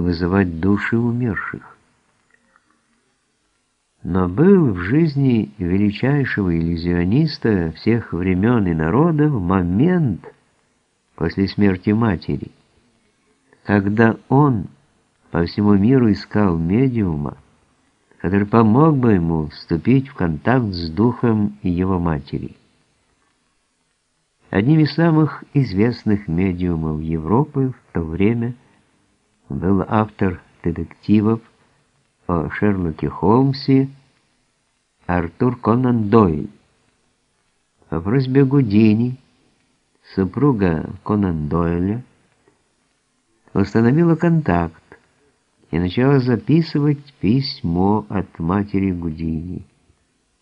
вызывать души умерших. Но был в жизни величайшего иллюзиониста всех времен и народов момент после смерти матери, когда он по всему миру искал медиума, который помог бы ему вступить в контакт с духом его матери. Одним из самых известных медиумов Европы в то время был автор детективов о Шерлоке Холмсе Артур Конан Дойль. По просьбе Гудини супруга Конан Дойля установила контакт и начала записывать письмо от матери Гудини.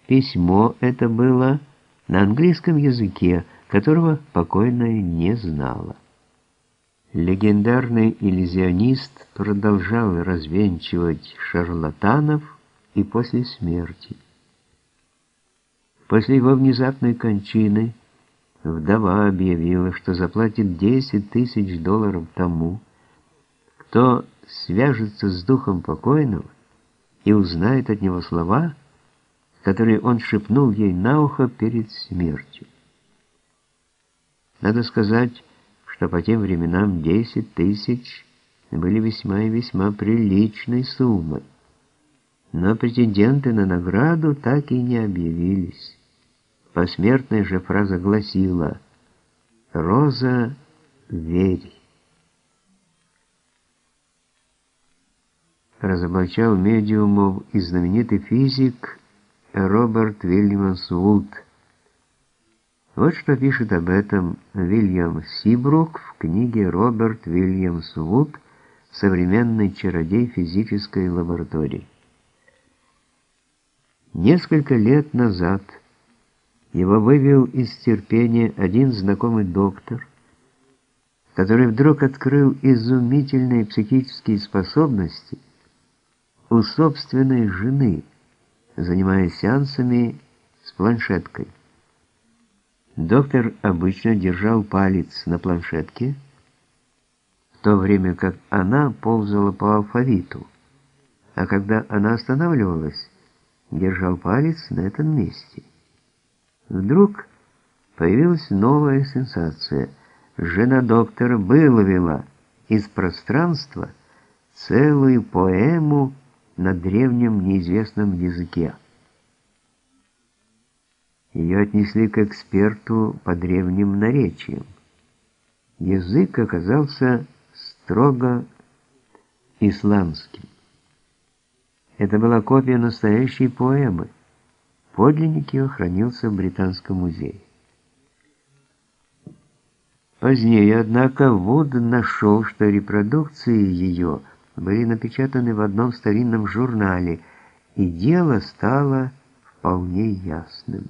Письмо это было на английском языке, которого покойная не знала. Легендарный иллюзионист продолжал развенчивать шарлатанов и после смерти. После его внезапной кончины вдова объявила, что заплатит 10 тысяч долларов тому, кто свяжется с духом покойного и узнает от него слова, которые он шепнул ей на ухо перед смертью. Надо сказать, что по тем временам 10 тысяч были весьма и весьма приличной суммой. Но претенденты на награду так и не объявились. Посмертная же фраза гласила «Роза, верь». Разоблачал медиумов и знаменитый физик Роберт Вильямс Вуд – вот что пишет об этом Вильям Сибрук в книге Роберт Вильямс Вуд «Современный чародей физической лаборатории». Несколько лет назад его вывел из терпения один знакомый доктор, который вдруг открыл изумительные психические способности у собственной жены, занимаясь сеансами с планшеткой. Доктор обычно держал палец на планшетке, в то время как она ползала по алфавиту, а когда она останавливалась, держал палец на этом месте. Вдруг появилась новая сенсация. Жена доктора выловила из пространства целую поэму на древнем неизвестном языке. Ее отнесли к эксперту по древним наречиям. Язык оказался строго исламским. Это была копия настоящей поэмы. Подлинник ее хранился в Британском музее. Позднее, однако, Вуд нашел, что репродукции ее были напечатаны в одном старинном журнале, и дело стало вполне ясным.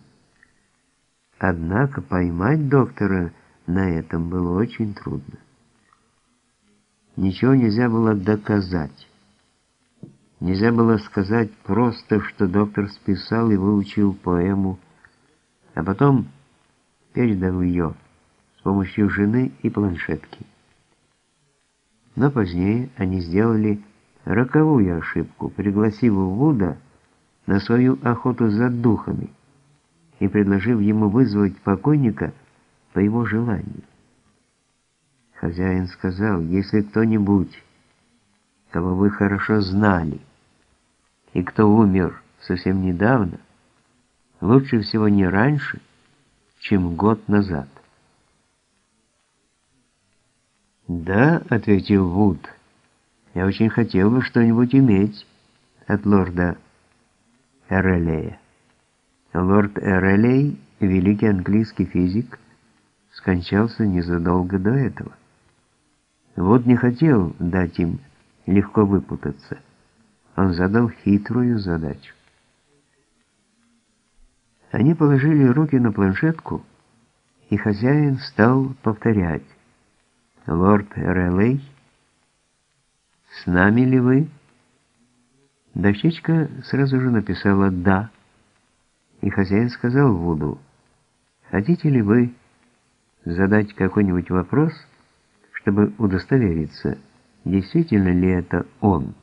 Однако поймать доктора на этом было очень трудно. Ничего нельзя было доказать. Нельзя было сказать просто, что доктор списал и выучил поэму, а потом передал ее с помощью жены и планшетки. Но позднее они сделали роковую ошибку, пригласив Вуда на свою охоту за духами и предложив ему вызвать покойника по его желанию. Хозяин сказал, если кто-нибудь, кого вы хорошо знали, и кто умер совсем недавно, лучше всего не раньше, чем год назад. «Да», — ответил Вуд, — «я очень хотел бы что-нибудь иметь от лорда Эрелея». Лорд Эрелей, великий английский физик, скончался незадолго до этого. Вот не хотел дать им легко выпутаться. Он задал хитрую задачу. Они положили руки на планшетку, и хозяин стал повторять. «Лорд Эрелей, с нами ли вы?» Дощечка сразу же написала «да» и хозяин сказал Вуду, «Хотите ли вы задать какой-нибудь вопрос, чтобы удостовериться, действительно ли это он.